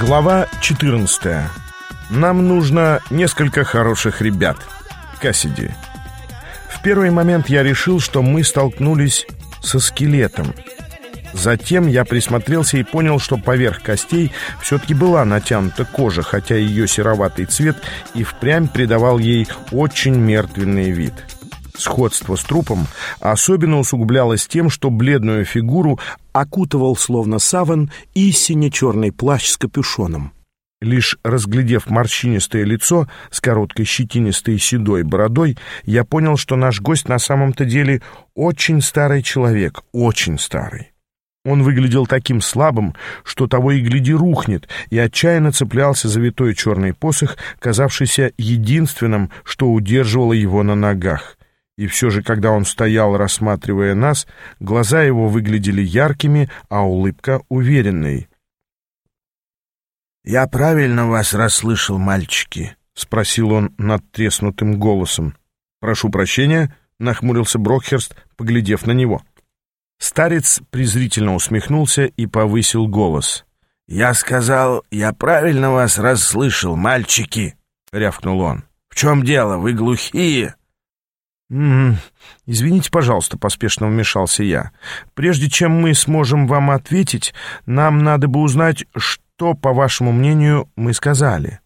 Глава 14. Нам нужно несколько хороших ребят. Кассиди. В первый момент я решил, что мы столкнулись со скелетом. Затем я присмотрелся и понял, что поверх костей все-таки была натянута кожа, хотя ее сероватый цвет и впрямь придавал ей очень мертвенный вид. Сходство с трупом особенно усугублялось тем, что бледную фигуру окутывал словно саван и сине-черный плащ с капюшоном. Лишь разглядев морщинистое лицо с короткой щетинистой седой бородой, я понял, что наш гость на самом-то деле очень старый человек, очень старый. Он выглядел таким слабым, что того и гляди рухнет, и отчаянно цеплялся за витой черный посох, казавшийся единственным, что удерживало его на ногах. И все же, когда он стоял, рассматривая нас, глаза его выглядели яркими, а улыбка — уверенной. «Я правильно вас расслышал, мальчики?» — спросил он надтреснутым голосом. «Прошу прощения», — нахмурился Брокхерст, поглядев на него. Старец презрительно усмехнулся и повысил голос. «Я сказал, я правильно вас расслышал, мальчики!» — рявкнул он. «В чем дело? Вы глухие?» «М -м, «Извините, пожалуйста», — поспешно вмешался я. «Прежде чем мы сможем вам ответить, нам надо бы узнать, что, по вашему мнению, мы сказали».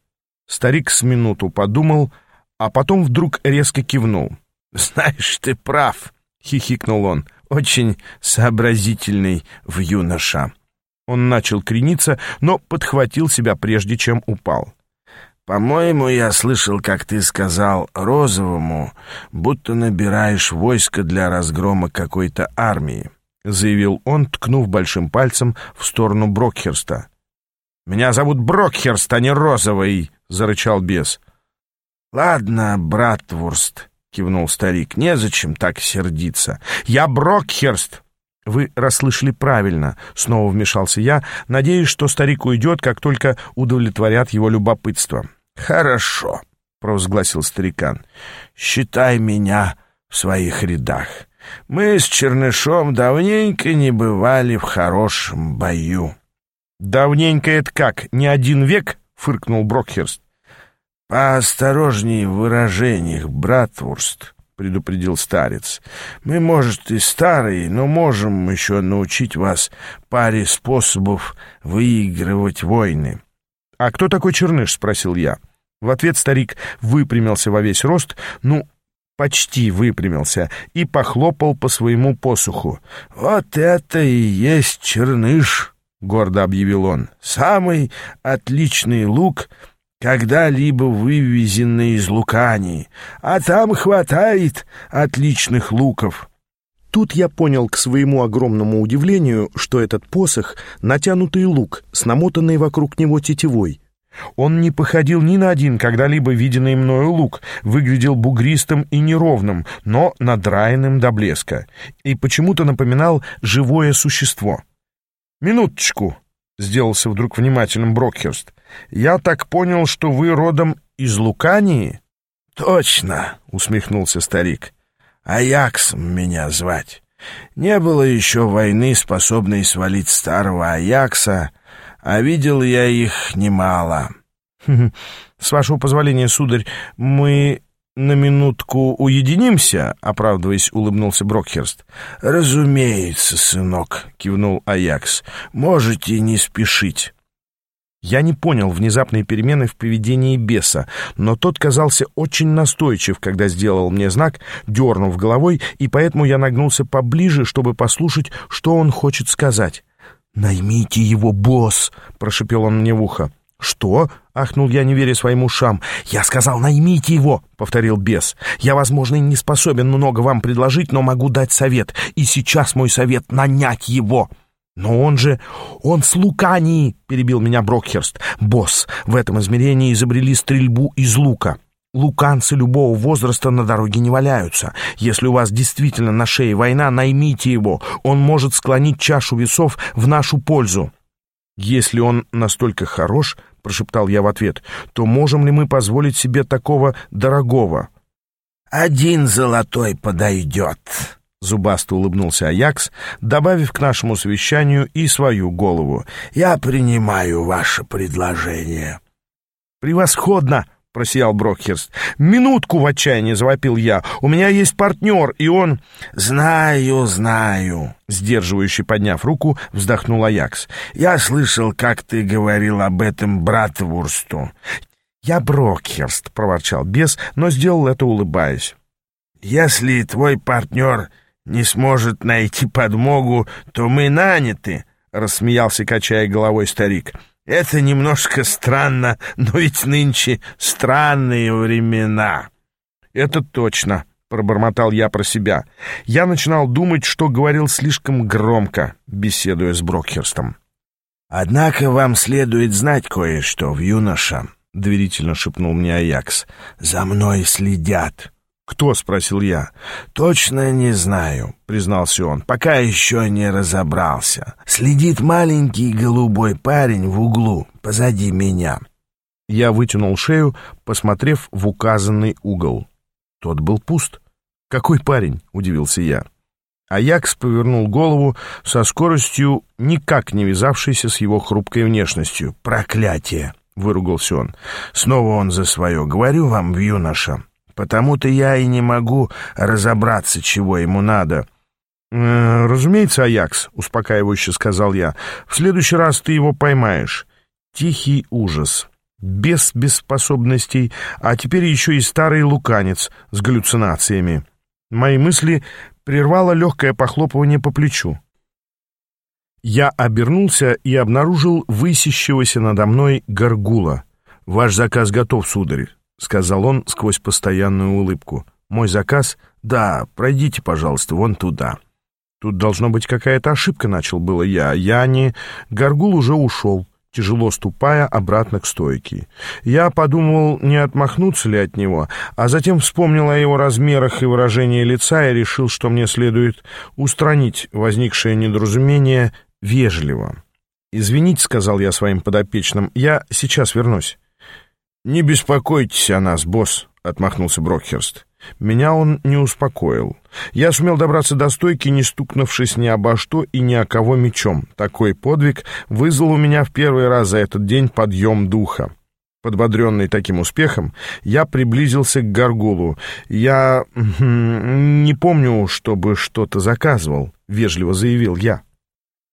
Старик с минуту подумал, а потом вдруг резко кивнул. «Знаешь, ты прав», — хихикнул он, — «очень сообразительный в юноша». Он начал крениться, но подхватил себя, прежде чем упал. «По-моему, я слышал, как ты сказал Розовому, будто набираешь войско для разгрома какой-то армии», — заявил он, ткнув большим пальцем в сторону Брокхерста. «Меня зовут Брокхерст, а не Розовый», — зарычал бес. «Ладно, Братвурст», — кивнул старик, — «незачем так сердиться. Я Брокхерст!» «Вы расслышали правильно», — снова вмешался я, надеясь, что старик уйдет, как только удовлетворят его любопытство. «Хорошо», — провозгласил старикан. «Считай меня в своих рядах. Мы с Чернышом давненько не бывали в хорошем бою». «Давненько это как, не один век?» — фыркнул Брокхерст. «Поосторожней в выражениях, Братвурст», — предупредил старец. «Мы, может, и старые, но можем еще научить вас паре способов выигрывать войны». «А кто такой Черныш?» — спросил я. В ответ старик выпрямился во весь рост, ну, почти выпрямился, и похлопал по своему посуху. «Вот это и есть Черныш!» — гордо объявил он. «Самый отличный лук, когда-либо вывезенный из Лукании, а там хватает отличных луков». Тут я понял к своему огромному удивлению, что этот посох — натянутый лук с намотанной вокруг него тетивой. Он не походил ни на один когда-либо виденный мною лук, выглядел бугристым и неровным, но надраенным до блеска, и почему-то напоминал живое существо. «Минуточку», — сделался вдруг внимательным Брокхерст, — «я так понял, что вы родом из Лукании?» «Точно», — усмехнулся старик, — Аяксом меня звать. Не было еще войны, способной свалить старого Аякса, а видел я их немало. С вашего позволения, сударь, мы на минутку уединимся, оправдываясь, улыбнулся Брокхерст. Разумеется, сынок, кивнул Аякс. Можете не спешить. Я не понял внезапной перемены в поведении беса, но тот казался очень настойчив, когда сделал мне знак, дернув головой, и поэтому я нагнулся поближе, чтобы послушать, что он хочет сказать. «Наймите его, босс!» — прошепел он мне в ухо. «Что?» — ахнул я, не веря своим ушам. «Я сказал, наймите его!» — повторил бес. «Я, возможно, и не способен много вам предложить, но могу дать совет. И сейчас мой совет — нанять его!» «Но он же... он с Лукании!» — перебил меня Брокхерст. «Босс, в этом измерении изобрели стрельбу из лука. Луканцы любого возраста на дороге не валяются. Если у вас действительно на шее война, наймите его. Он может склонить чашу весов в нашу пользу». «Если он настолько хорош, — прошептал я в ответ, — то можем ли мы позволить себе такого дорогого?» «Один золотой подойдет», Зубасто улыбнулся Аякс, добавив к нашему совещанию и свою голову. «Я принимаю ваше предложение». «Превосходно!» — просиял Брокхерст. «Минутку в отчаянии!» — завопил я. «У меня есть партнер, и он...» «Знаю, знаю!» — сдерживающий подняв руку, вздохнул Аякс. «Я слышал, как ты говорил об этом Братвурсту». «Я Брокхерст!» — проворчал бес, но сделал это улыбаясь. «Если твой партнер не сможет найти подмогу, то мы наняты», — рассмеялся, качая головой старик. «Это немножко странно, но ведь нынче странные времена». «Это точно», — пробормотал я про себя. Я начинал думать, что говорил слишком громко, беседуя с Брокхерстом. «Однако вам следует знать кое-что, в юноша», — доверительно шепнул мне Аякс. «За мной следят». «Кто?» — спросил я. «Точно не знаю», — признался он, — «пока еще не разобрался. Следит маленький голубой парень в углу, позади меня». Я вытянул шею, посмотрев в указанный угол. Тот был пуст. «Какой парень?» — удивился я. Аякс повернул голову со скоростью, никак не вязавшейся с его хрупкой внешностью. «Проклятие!» — выругался он. «Снова он за свое. Говорю вам, юноша, Потому-то я и не могу разобраться, чего ему надо. «Э, «Разумеется, Аякс», — успокаивающе сказал я, — «в следующий раз ты его поймаешь». Тихий ужас. Без беспоспособностей, а теперь еще и старый луканец с галлюцинациями. Мои мысли прервало легкое похлопывание по плечу. Я обернулся и обнаружил высящегося надо мной горгула. «Ваш заказ готов, сударь», — сказал он сквозь постоянную улыбку. «Мой заказ? Да, пройдите, пожалуйста, вон туда». «Тут должно быть какая-то ошибка», — начал было я. «Я не...» Горгул уже ушел, тяжело ступая обратно к стойке. Я подумал, не отмахнуться ли от него, а затем вспомнил о его размерах и выражении лица и решил, что мне следует устранить возникшее недоразумение вежливо. «Извините», — сказал я своим подопечным, — «я сейчас вернусь». «Не беспокойтесь о нас, босс», — отмахнулся Брокхерст. Меня он не успокоил. Я сумел добраться до стойки, не стукнувшись ни обо что и ни о кого мечом. Такой подвиг вызвал у меня в первый раз за этот день подъем духа. Подбодренный таким успехом, я приблизился к Гаргулу. «Я не помню, чтобы что-то заказывал», — вежливо заявил я.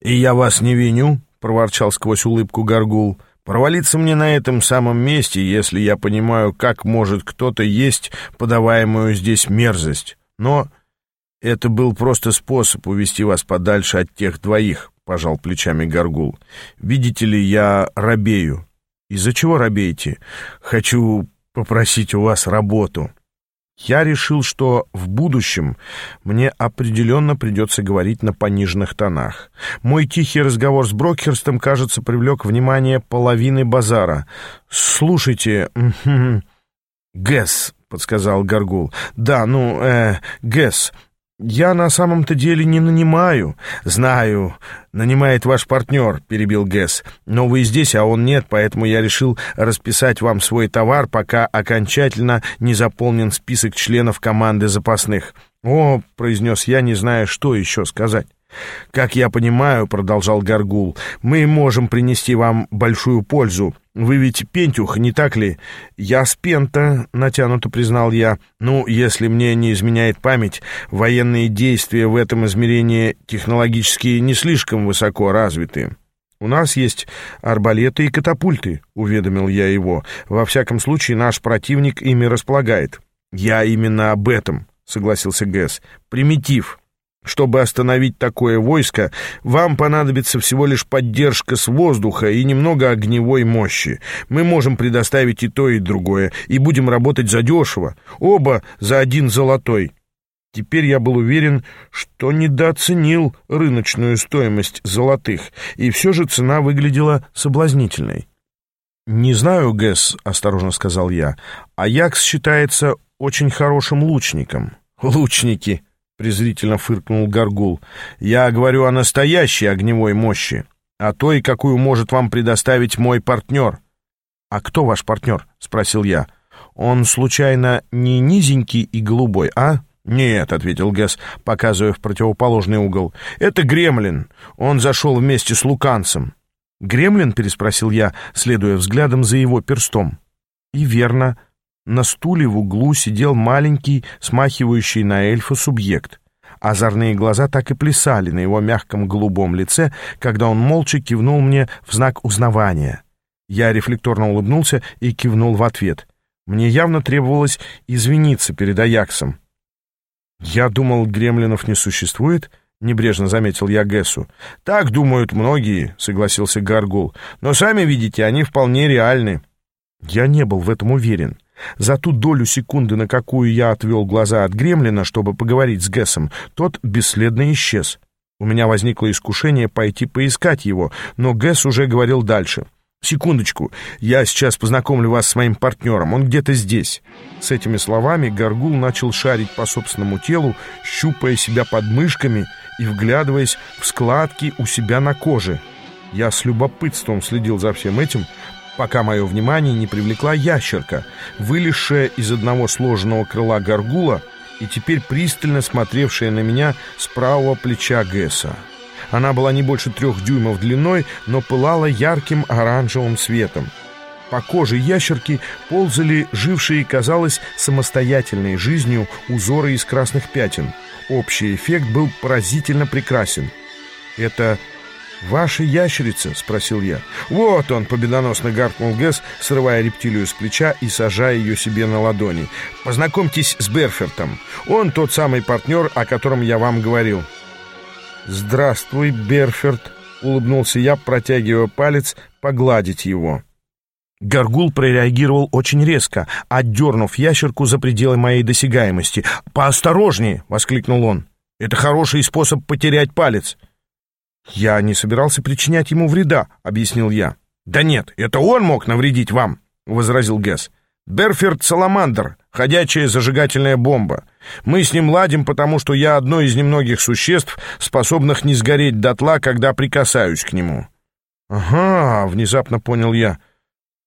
«И я вас не виню», — проворчал сквозь улыбку Гаргул. Провалиться мне на этом самом месте, если я понимаю, как может кто-то есть подаваемую здесь мерзость. Но это был просто способ увести вас подальше от тех двоих, — пожал плечами Горгул. Видите ли, я робею. Из-за чего робеете? Хочу попросить у вас работу. Я решил, что в будущем мне определенно придется говорить на пониженных тонах. Мой тихий разговор с Брокхерстом, кажется, привлек внимание половины базара. «Слушайте...» «Гэс», — подсказал Гаргул. «Да, ну, э, Гэс, «Я на самом-то деле не нанимаю». «Знаю, нанимает ваш партнер», — перебил Гэс. «Но вы здесь, а он нет, поэтому я решил расписать вам свой товар, пока окончательно не заполнен список членов команды запасных». «О», — произнес я, не зная, что еще сказать. «Как я понимаю», — продолжал Гаргул, — «мы можем принести вам большую пользу. Вы ведь пентюх, не так ли?» «Я с пента», — натянуто признал я. «Ну, если мне не изменяет память, военные действия в этом измерении технологически не слишком высоко развиты». «У нас есть арбалеты и катапульты», — уведомил я его. «Во всяком случае, наш противник ими располагает». «Я именно об этом», — согласился Гэс. «Примитив». Чтобы остановить такое войско, вам понадобится всего лишь поддержка с воздуха и немного огневой мощи. Мы можем предоставить и то, и другое, и будем работать задешево, оба за один золотой. Теперь я был уверен, что недооценил рыночную стоимость золотых, и все же цена выглядела соблазнительной. «Не знаю, Гэс», — осторожно сказал я, — «Аякс считается очень хорошим лучником». «Лучники», — презрительно фыркнул Гаргул. «Я говорю о настоящей огневой мощи, о той, какую может вам предоставить мой партнер». «А кто ваш партнер?» — спросил я. «Он, случайно, не низенький и голубой, а?» «Нет», — ответил Гэс, показывая в противоположный угол. «Это Гремлин. Он зашел вместе с Луканцем». «Гремлин?» — переспросил я, следуя взглядом за его перстом. И верно, на стуле в углу сидел маленький, смахивающий на эльфа субъект. Озорные глаза так и плясали на его мягком голубом лице, когда он молча кивнул мне в знак узнавания. Я рефлекторно улыбнулся и кивнул в ответ. Мне явно требовалось извиниться перед Аяксом. «Я думал, гремлинов не существует», — небрежно заметил я Гессу. «Так думают многие», — согласился Гаргул. «Но сами видите, они вполне реальны». Я не был в этом уверен. За ту долю секунды, на какую я отвел глаза от гремлина, чтобы поговорить с Гессом, тот бесследно исчез. У меня возникло искушение пойти поискать его, но Гесс уже говорил дальше — «Секундочку, я сейчас познакомлю вас с моим партнером, он где-то здесь». С этими словами Горгул начал шарить по собственному телу, щупая себя под мышками и вглядываясь в складки у себя на коже. Я с любопытством следил за всем этим, пока мое внимание не привлекла ящерка, вылезшая из одного сложенного крыла Горгула и теперь пристально смотревшая на меня с правого плеча Гесса. Она была не больше трех дюймов длиной, но пылала ярким оранжевым светом. По коже ящерки ползали жившие, казалось, самостоятельной жизнью узоры из красных пятен. Общий эффект был поразительно прекрасен. «Это ваша ящерица?» — спросил я. «Вот он!» — победоносно гаркнул Гэс, срывая рептилию с плеча и сажая ее себе на ладони. «Познакомьтесь с Берфертом. Он тот самый партнер, о котором я вам говорил». «Здравствуй, Берферт», — улыбнулся я, протягивая палец, погладить его. Горгул прореагировал очень резко, отдернув ящерку за пределы моей досягаемости. «Поосторожнее!» — воскликнул он. «Это хороший способ потерять палец». «Я не собирался причинять ему вреда», — объяснил я. «Да нет, это он мог навредить вам», — возразил Гесс. «Берферт Саламандр, ходячая зажигательная бомба. Мы с ним ладим, потому что я одно из немногих существ, способных не сгореть дотла, когда прикасаюсь к нему». «Ага», — внезапно понял я.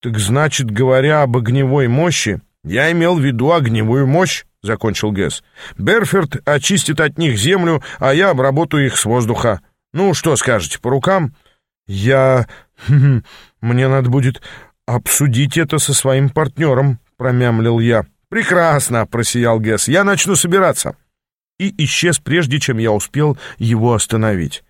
«Так значит, говоря об огневой мощи...» «Я имел в виду огневую мощь», — закончил Гэс. «Берферт очистит от них землю, а я обработаю их с воздуха. Ну, что скажете, по рукам?» «Я... Мне надо будет обсудить это со своим партнером», — промямлил я. «Прекрасно!» — просиял Гэс. «Я начну собираться!» И исчез, прежде чем я успел его остановить.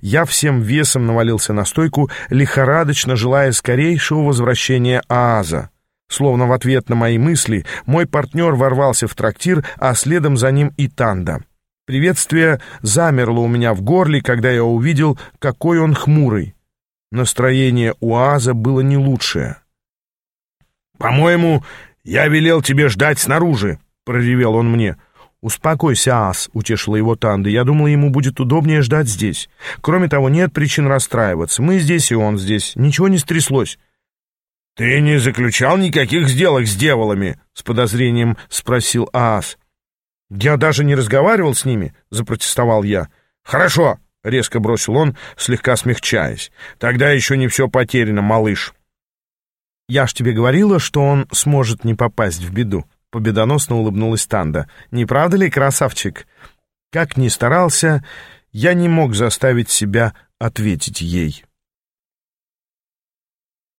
Я всем весом навалился на стойку, лихорадочно желая скорейшего возвращения Ааза. Словно в ответ на мои мысли, мой партнер ворвался в трактир, а следом за ним и Танда. Приветствие замерло у меня в горле, когда я увидел, какой он хмурый. Настроение у Ааза было не лучшее. «По-моему, «Я велел тебе ждать снаружи», — проревел он мне. «Успокойся, ас», — утешила его Танда. «Я думала, ему будет удобнее ждать здесь. Кроме того, нет причин расстраиваться. Мы здесь, и он здесь. Ничего не стряслось». «Ты не заключал никаких сделок с дьяволами?» — с подозрением спросил Аас. «Я даже не разговаривал с ними», — запротестовал я. «Хорошо», — резко бросил он, слегка смягчаясь. «Тогда еще не все потеряно, малыш». «Я ж тебе говорила, что он сможет не попасть в беду», — победоносно улыбнулась Танда. «Не правда ли, красавчик?» Как ни старался, я не мог заставить себя ответить ей.